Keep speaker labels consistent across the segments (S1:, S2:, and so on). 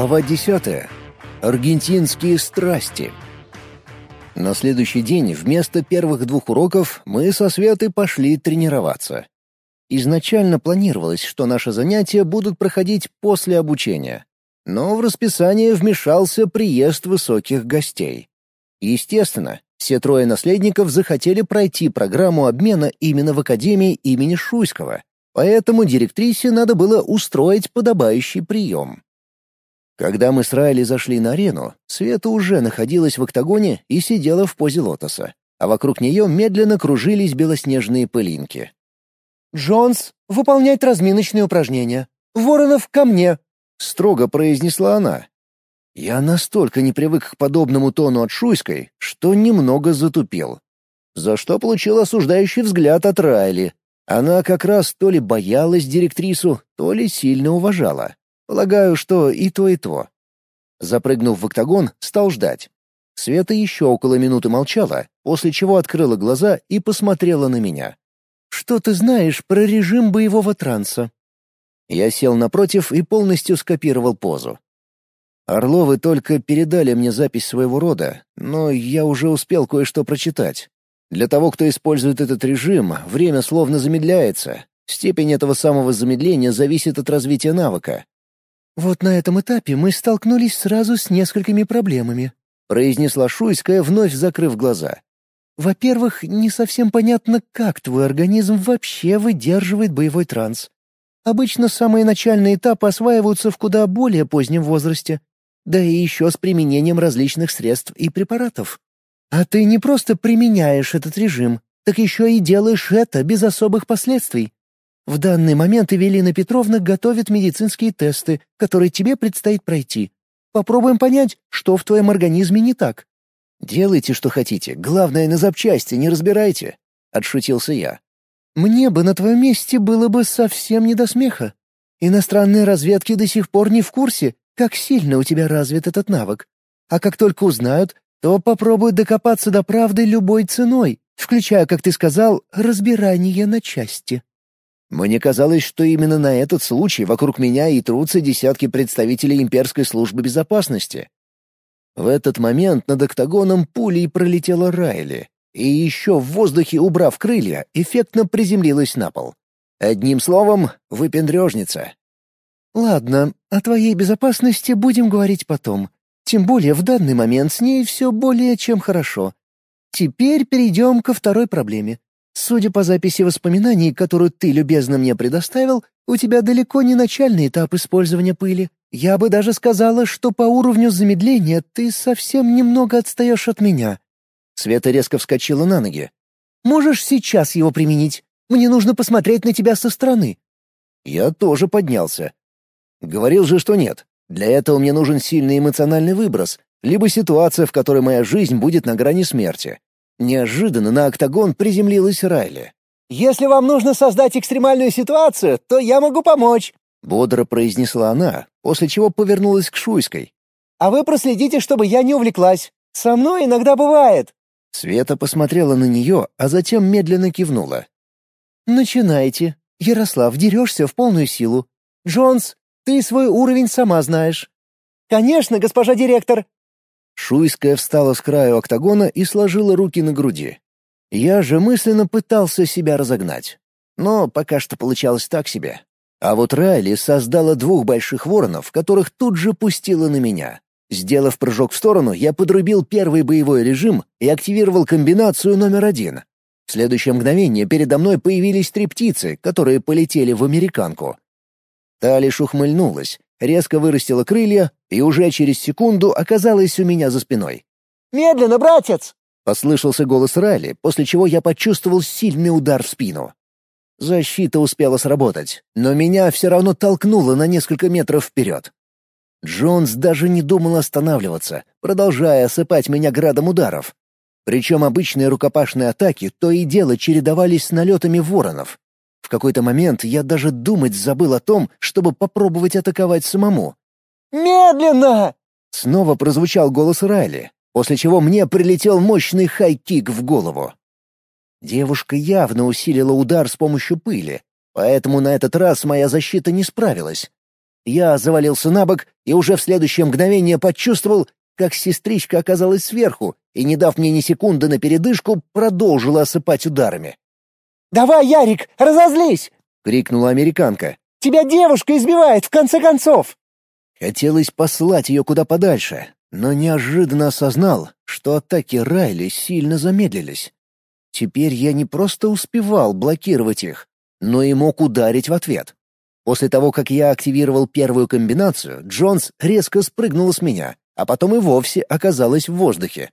S1: Глава 10. Аргентинские страсти. На следующий день вместо первых двух уроков мы со Светой пошли тренироваться. Изначально планировалось, что наши занятия будут проходить после обучения. Но в расписание вмешался приезд высоких гостей. Естественно, все трое наследников захотели пройти программу обмена именно в Академии имени Шуйского, поэтому директрисе надо было устроить подобающий прием. Когда мы с Райли зашли на арену, Света уже находилась в октагоне и сидела в позе лотоса, а вокруг нее медленно кружились белоснежные пылинки.
S2: «Джонс, выполнять разминочные упражнения. Воронов, ко мне!»
S1: — строго произнесла она. Я настолько не привык к подобному тону от Шуйской, что немного затупил. За что получил осуждающий взгляд от Райли. Она как раз то ли боялась директрису, то ли сильно уважала. Полагаю, что и то, и то. Запрыгнув в октагон, стал ждать. Света еще около минуты молчала, после чего открыла глаза и посмотрела на меня.
S2: «Что ты знаешь про режим боевого транса?»
S1: Я сел напротив и полностью скопировал позу. Орловы только передали мне запись своего рода, но я уже успел кое-что прочитать. Для того, кто использует этот режим, время словно замедляется. Степень этого самого замедления зависит от развития навыка.
S2: «Вот на этом этапе мы столкнулись сразу с несколькими проблемами», — произнесла Шуйская, вновь закрыв глаза. «Во-первых, не совсем понятно, как твой организм вообще выдерживает боевой транс. Обычно самые начальные этапы осваиваются в куда более позднем возрасте, да и еще с применением различных средств и препаратов. А ты не просто применяешь этот режим, так еще и делаешь это без особых последствий. В данный момент Эвелина Петровна готовит медицинские тесты, которые тебе предстоит пройти. Попробуем понять, что в твоем организме не так».
S1: «Делайте, что хотите. Главное, на запчасти не разбирайте», — отшутился я.
S2: «Мне бы на твоем месте было бы совсем не до смеха. Иностранные разведки до сих пор не в курсе, как сильно у тебя развит этот навык. А как только узнают, то попробуют докопаться до правды любой ценой, включая, как ты сказал, разбирание на части».
S1: Мне казалось, что именно на этот случай вокруг меня и трутся десятки представителей имперской службы безопасности. В этот момент над октагоном пулей пролетела Райли, и еще в воздухе, убрав крылья, эффектно приземлилась на пол. Одним словом, выпендрежница.
S2: «Ладно, о твоей безопасности будем говорить потом. Тем более в данный момент с ней все более чем хорошо. Теперь перейдем ко второй проблеме. Судя по записи воспоминаний, которую ты любезно мне предоставил, у тебя далеко не начальный этап использования пыли. Я бы даже сказала, что по уровню замедления ты совсем немного отстаешь от меня».
S1: Света резко вскочила на ноги.
S2: «Можешь сейчас его применить? Мне нужно посмотреть на тебя со стороны».
S1: Я тоже поднялся. Говорил же, что нет. Для этого мне нужен сильный эмоциональный выброс, либо ситуация, в которой моя жизнь будет на грани смерти. Неожиданно на октагон приземлилась Райли.
S2: «Если вам нужно создать экстремальную ситуацию, то я могу помочь», —
S1: бодро произнесла она, после чего повернулась к Шуйской.
S2: «А вы проследите, чтобы я не увлеклась. Со мной иногда бывает».
S1: Света посмотрела на нее, а затем медленно кивнула.
S2: «Начинайте. Ярослав, дерешься в полную силу. Джонс, ты свой уровень сама знаешь». «Конечно, госпожа директор»,
S1: Шуйская встала с краю октагона и сложила руки на груди. Я же мысленно пытался себя разогнать. Но пока что получалось так себе. А вот Райли создала двух больших воронов, которых тут же пустила на меня. Сделав прыжок в сторону, я подрубил первый боевой режим и активировал комбинацию номер один. В следующее мгновение передо мной появились три птицы, которые полетели в американку. Та лишь ухмыльнулась, резко вырастила крылья и уже через секунду оказалась у меня за спиной.
S2: «Медленно, братец!»
S1: — послышался голос Райли, после чего я почувствовал сильный удар в спину. Защита успела сработать, но меня все равно толкнуло на несколько метров вперед. Джонс даже не думал останавливаться, продолжая осыпать меня градом ударов. Причем обычные рукопашные атаки то и дело чередовались с налетами воронов. В какой-то момент я даже думать забыл о том, чтобы попробовать атаковать самому.
S2: «Медленно!»
S1: Снова прозвучал голос Райли, после чего мне прилетел мощный хай-кик в голову. Девушка явно усилила удар с помощью пыли, поэтому на этот раз моя защита не справилась. Я завалился на бок и уже в следующее мгновение почувствовал, как сестричка оказалась сверху и, не дав мне ни секунды на передышку, продолжила осыпать ударами.
S2: «Давай, Ярик, разозлись!»
S1: — крикнула американка.
S2: «Тебя девушка избивает, в конце концов!»
S1: Хотелось послать ее куда подальше, но неожиданно осознал, что атаки Райли сильно замедлились. Теперь я не просто успевал блокировать их, но и мог ударить в ответ. После того, как я активировал первую комбинацию, Джонс резко спрыгнула с меня, а потом и вовсе оказалась в воздухе.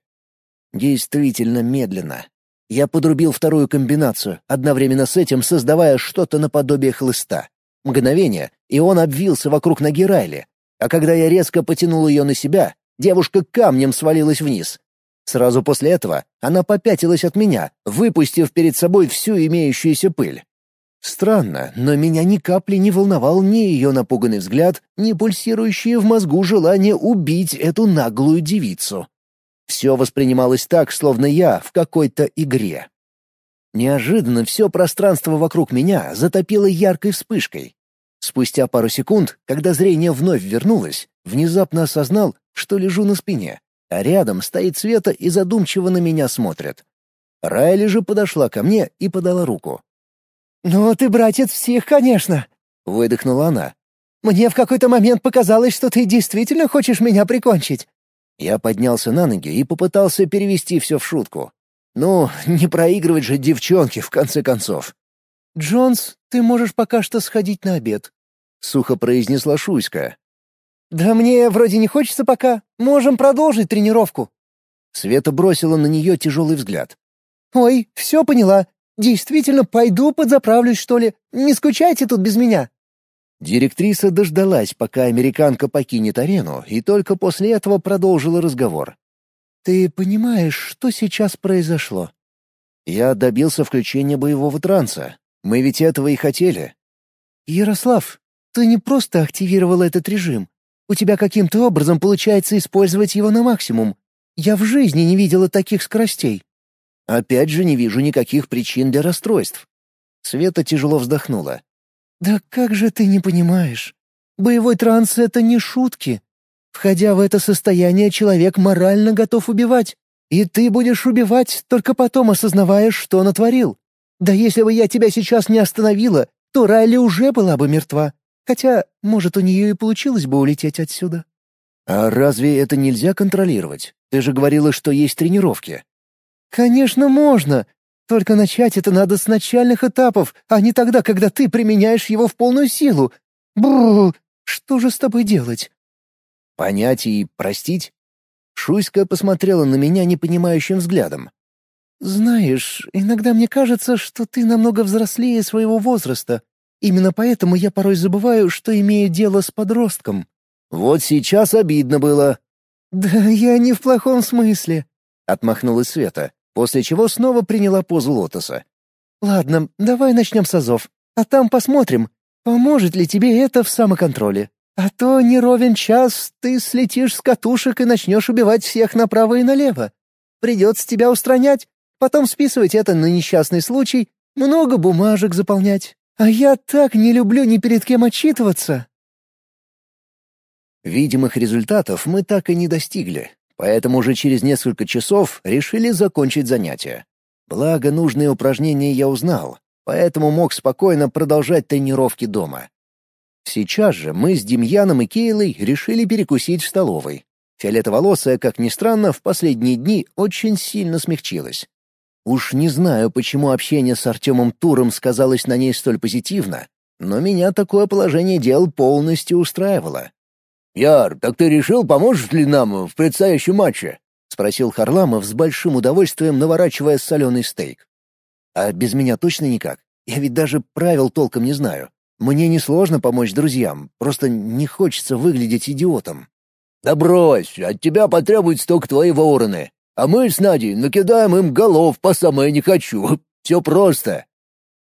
S1: Действительно медленно. Я подрубил вторую комбинацию, одновременно с этим создавая что-то наподобие хлыста. Мгновение, и он обвился вокруг ноги Райли. А когда я резко потянул ее на себя, девушка камнем свалилась вниз. Сразу после этого она попятилась от меня, выпустив перед собой всю имеющуюся пыль. Странно, но меня ни капли не волновал ни ее напуганный взгляд, ни пульсирующее в мозгу желание убить эту наглую девицу. Все воспринималось так, словно я в какой-то игре. Неожиданно все пространство вокруг меня затопило яркой вспышкой. Спустя пару секунд, когда зрение вновь вернулось, внезапно осознал, что лежу на спине, а рядом стоит Света и задумчиво на меня смотрит. Райли же подошла ко мне и подала руку.
S2: «Ну, ты братец всех, конечно!» — выдохнула она. «Мне в какой-то момент показалось, что ты действительно хочешь меня прикончить.
S1: Я поднялся на ноги и попытался перевести все в шутку. Ну, не проигрывать же девчонке, в конце концов.
S2: «Джонс, ты можешь пока что сходить на обед», — сухо произнесла Шуйска. «Да мне вроде не хочется пока. Можем продолжить тренировку».
S1: Света бросила на нее тяжелый взгляд.
S2: «Ой, все поняла. Действительно, пойду подзаправлюсь, что ли. Не скучайте тут без меня».
S1: Директриса дождалась, пока американка покинет арену, и только после этого продолжила разговор.
S2: «Ты понимаешь, что сейчас произошло?»
S1: «Я добился включения боевого транса. Мы ведь этого и хотели».
S2: «Ярослав, ты не просто активировал этот режим. У тебя каким-то образом получается использовать его на максимум. Я в жизни не видела таких скоростей».
S1: «Опять же не вижу никаких причин для расстройств». Света тяжело вздохнула.
S2: «Да как же ты не понимаешь? Боевой транс — это не шутки. Входя в это состояние, человек морально готов убивать. И ты будешь убивать, только потом осознавая, что натворил. Да если бы я тебя сейчас не остановила, то Райли уже была бы мертва. Хотя, может, у нее и получилось бы улететь отсюда».
S1: «А разве это нельзя контролировать? Ты же говорила, что есть тренировки».
S2: «Конечно, можно. Только начать это надо с начальных этапов, а не тогда, когда ты применяешь его в полную силу. Бррр, что же с тобой делать?
S1: Понять и простить? Шуйска посмотрела на меня непонимающим взглядом.
S2: «Знаешь, иногда мне кажется, что ты намного взрослее своего возраста. Именно поэтому я порой забываю, что имею дело с подростком».
S1: «Вот сейчас обидно было».
S2: «Да я не в плохом смысле», — отмахнулась Света после чего снова приняла позу лотоса. «Ладно, давай начнем с азов, а там посмотрим, поможет ли тебе это в самоконтроле. А то не ровен час ты слетишь с катушек и начнешь убивать всех направо и налево. Придется тебя устранять, потом списывать это на несчастный случай, много бумажек заполнять. А я так не люблю ни перед кем отчитываться».
S1: Видимых результатов мы так и не достигли, поэтому уже через несколько часов решили закончить занятия. Благо, нужные упражнения я узнал, поэтому мог спокойно продолжать тренировки дома. Сейчас же мы с Демьяном и Кейлой решили перекусить в столовой. Фиолетоволосая, как ни странно, в последние дни очень сильно смягчилась. Уж не знаю, почему общение с Артемом Туром сказалось на ней столь позитивно, но меня такое положение дел полностью устраивало.
S3: «Яр, так ты решил, поможешь ли нам в предстоящем матче?»
S1: — спросил Харламов с большим удовольствием, наворачивая соленый стейк. «А без меня точно никак? Я ведь даже правил толком не знаю. Мне несложно помочь друзьям, просто не хочется выглядеть идиотом».
S3: «Да брось, от тебя потребуется только твои вороны, а мы с Надей накидаем им голов по самое не хочу. Все просто».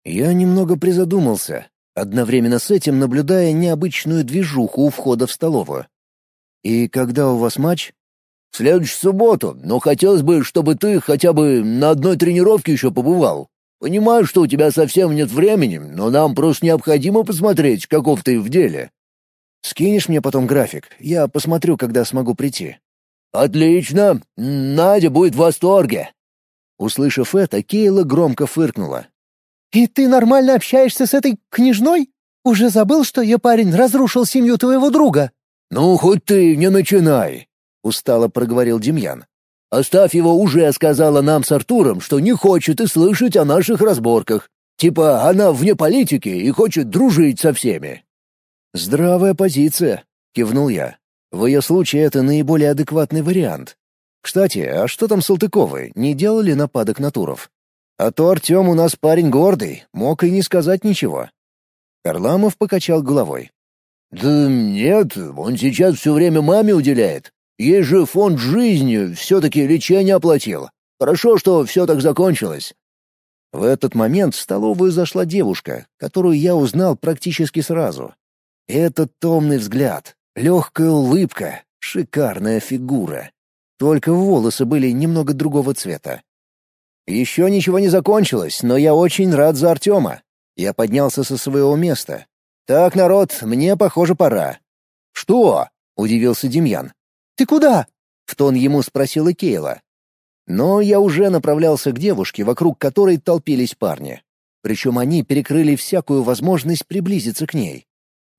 S1: Я немного призадумался, одновременно с этим наблюдая необычную движуху у входа в столовую. «И когда у вас матч?»
S3: «В следующую субботу, но хотелось бы, чтобы ты хотя бы на одной тренировке еще побывал. Понимаю, что у тебя совсем нет времени, но нам просто необходимо посмотреть, каков ты в деле».
S1: Скинешь мне потом график, я посмотрю, когда смогу прийти».
S3: «Отлично! Надя будет в восторге!»
S1: Услышав это, Кейла громко фыркнула.
S2: «И ты нормально общаешься с этой княжной? Уже забыл, что ее парень разрушил семью твоего друга?»
S3: «Ну, хоть ты не начинай!» — устало проговорил Демьян. «Оставь его уже сказала нам с Артуром, что не хочет и слышать о наших разборках. Типа она вне политики и хочет дружить со всеми».
S1: «Здравая позиция», — кивнул я. «В ее случае это наиболее адекватный вариант. Кстати, а что там Салтыковы, не делали нападок на Туров? А то Артем у нас парень гордый, мог и не сказать ничего». Харламов покачал головой.
S3: «Да нет, он сейчас все время маме уделяет. Ей же фонд жизни все-таки лечение оплатил. Хорошо, что все так закончилось».
S1: В этот момент в столовую зашла девушка, которую я узнал практически сразу. Этот томный взгляд, легкая улыбка, шикарная фигура. Только волосы были немного другого цвета. Еще ничего не закончилось, но я очень рад за Артема. Я поднялся со своего места. «Так, народ, мне, похоже, пора».
S3: «Что?»
S1: — удивился Демьян.
S2: «Ты куда?»
S1: — в тон ему спросила Кейла. Но я уже направлялся к девушке, вокруг которой толпились парни. Причем они перекрыли всякую возможность приблизиться к ней.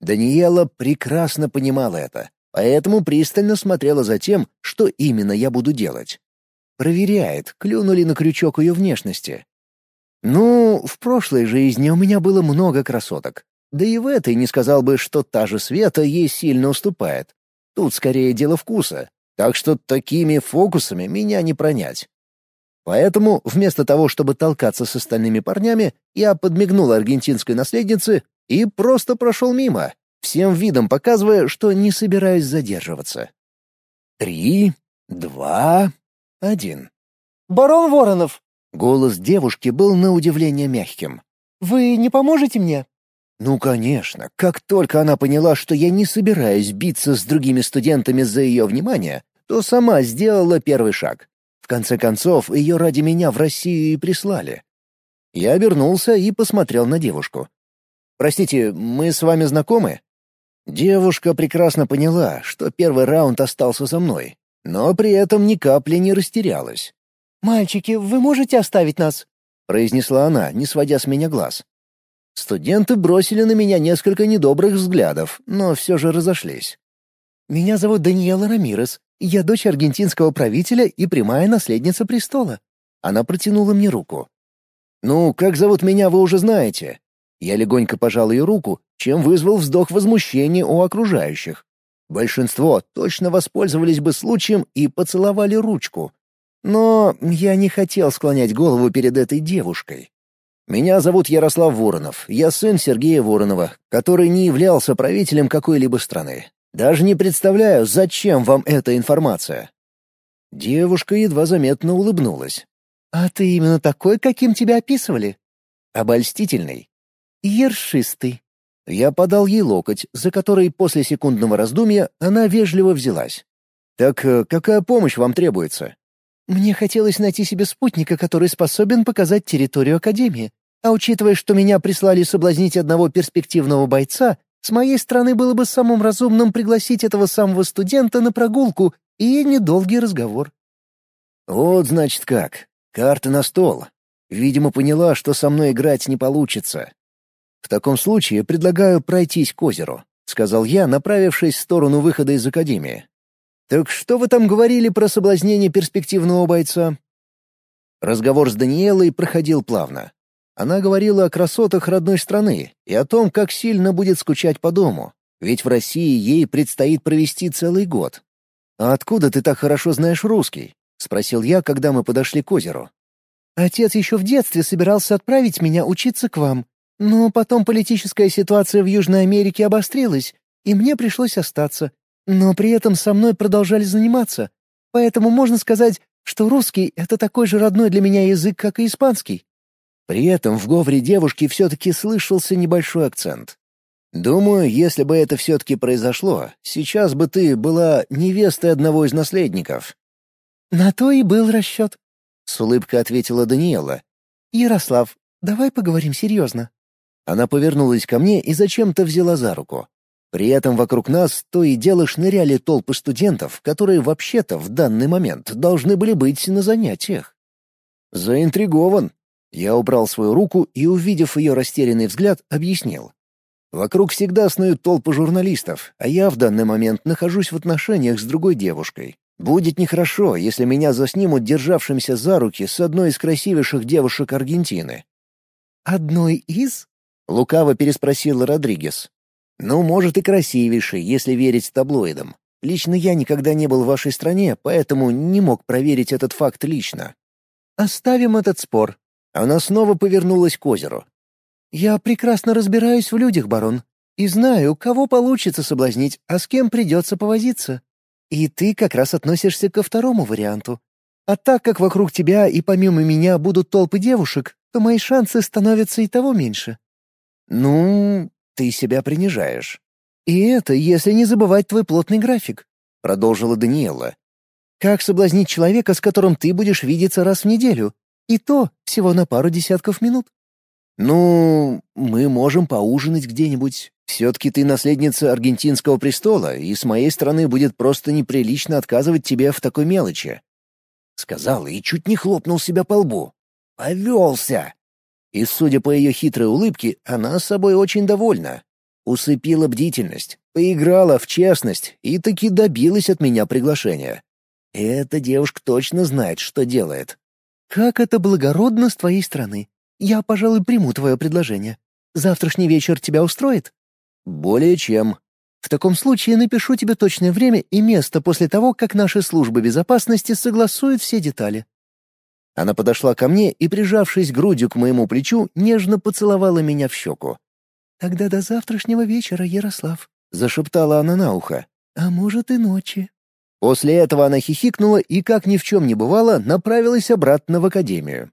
S1: Даниэла прекрасно понимала это, поэтому пристально смотрела за тем, что именно я буду делать. Проверяет, клюнули на крючок ее внешности. Ну, в прошлой жизни у меня было много красоток. Да и в этой не сказал бы, что та же Света ей сильно уступает. Тут скорее дело вкуса. Так что такими фокусами меня не пронять. Поэтому вместо того, чтобы толкаться с остальными парнями, я подмигнул аргентинской наследнице и просто прошел мимо, всем видом показывая, что не собираюсь задерживаться. Три, два, один.
S2: «Барон Воронов!»
S1: Голос девушки был на удивление мягким.
S2: «Вы не поможете мне?»
S1: Ну, конечно, как только она поняла, что я не собираюсь биться с другими студентами за ее внимание, то сама сделала первый шаг. В конце концов, ее ради меня в Россию и прислали. Я обернулся и посмотрел на девушку. «Простите, мы с вами знакомы?» Девушка прекрасно поняла, что первый раунд остался за мной, но при этом ни капли не растерялась.
S2: «Мальчики, вы можете оставить нас?»
S1: — произнесла она, не сводя с меня глаз. Студенты бросили на меня несколько недобрых взглядов, но все же разошлись.
S2: «Меня зовут Даниэла Рамирес. Я дочь аргентинского правителя и прямая наследница престола».
S1: Она протянула мне руку. «Ну, как зовут меня, вы уже знаете». Я легонько пожал ее руку, чем вызвал вздох возмущения у окружающих. Большинство точно воспользовались бы случаем и поцеловали ручку, но я не хотел склонять голову перед этой девушкой. Меня зовут Ярослав Воронов, я сын Сергея Воронова, который не являлся правителем какой-либо страны. Даже не представляю, зачем вам эта информация». Девушка едва заметно улыбнулась.
S2: «А ты именно такой, каким тебя описывали?»
S1: «Обольстительный».
S2: «Ершистый».
S1: Я подал ей локоть, за который после секундного раздумья она вежливо взялась. «Так э, какая помощь вам требуется?»
S2: Мне хотелось найти себе спутника, который способен показать территорию Академии. А учитывая, что меня прислали соблазнить одного перспективного бойца, с моей стороны было бы самым разумным пригласить этого самого студента на прогулку и недолгий разговор.
S1: Вот значит как. Карты на стол. Видимо, поняла, что со мной играть не получится. В таком случае предлагаю пройтись к озеру, сказал я, направившись в сторону выхода из академии. «Так что вы там говорили про соблазнение перспективного бойца?» Разговор с Даниэлой проходил плавно. Она говорила о красотах родной страны и о том, как сильно будет скучать по дому, ведь в России ей предстоит провести целый год. «А откуда ты так хорошо знаешь русский?» — спросил я, когда мы подошли к озеру.
S2: «Отец еще в детстве собирался отправить меня учиться к вам, но потом политическая ситуация в Южной Америке обострилась, и мне пришлось остаться. Но при этом со мной продолжали заниматься. Поэтому можно сказать, что русский — это такой же родной для меня язык, как и испанский.
S1: При этом в говоре девушки все-таки слышался небольшой акцент. «Думаю, если бы это все-таки произошло, сейчас бы ты была невестой одного из наследников».
S2: «На то и был расчет», —
S1: с улыбкой ответила Даниэла.
S2: «Ярослав, давай поговорим серьезно».
S1: Она повернулась ко мне и зачем-то взяла за руку. При этом вокруг нас то и дело шныряли толпы студентов, которые вообще-то в данный момент должны были быть на занятиях. Заинтригован. Я убрал свою руку и, увидев ее растерянный взгляд, объяснил. Вокруг всегда снуют толпы журналистов, а я в данный момент нахожусь в отношениях с другой девушкой. Будет нехорошо, если меня заснимут державшимся за руки с одной из красивейших девушек Аргентины.
S2: «Одной из?»
S1: — лукаво переспросил Родригес. Ну, может и красивейший, если верить таблоидам. Лично я никогда не был в вашей стране, поэтому не мог проверить этот факт лично.
S2: Оставим этот спор.
S1: Она снова повернулась к озеру.
S2: Я прекрасно разбираюсь в людях, барон, и знаю, кого получится соблазнить, а с кем придется повозиться. И ты как раз относишься ко второму варианту. А так как вокруг тебя и помимо меня будут толпы девушек, то мои шансы становятся и того меньше.
S1: Ну, ты себя принижаешь.
S2: И это, если не забывать твой плотный график,
S1: продолжила Даниэла.
S2: Как соблазнить человека, с которым ты будешь видеться раз в неделю? И то всего на пару десятков минут.
S1: Ну, мы можем поужинать где-нибудь. Все-таки ты наследница аргентинского престола, и с моей стороны будет просто неприлично отказывать тебе в такой мелочи. Сказал и чуть не хлопнул себя по лбу. Повелся. И, судя по ее хитрой улыбке, она собой очень довольна. Усыпила бдительность, поиграла в честность и таки добилась от меня приглашения. Эта девушка точно знает, что делает.
S2: «Как это благородно с твоей стороны. Я, пожалуй, приму твое предложение. Завтрашний вечер тебя устроит?»
S1: «Более чем»,
S2: в таком случае напишу тебе точное время и место после того, как наши службы безопасности согласуют все детали.
S1: Она подошла ко мне и, прижавшись грудью к моему плечу, нежно поцеловала меня в щеку.
S2: «Тогда до завтрашнего вечера, Ярослав», —
S1: зашептала она на ухо.
S2: «А может и ночи».
S1: После этого она хихикнула и, как ни в чем не бывало, направилась обратно в академию.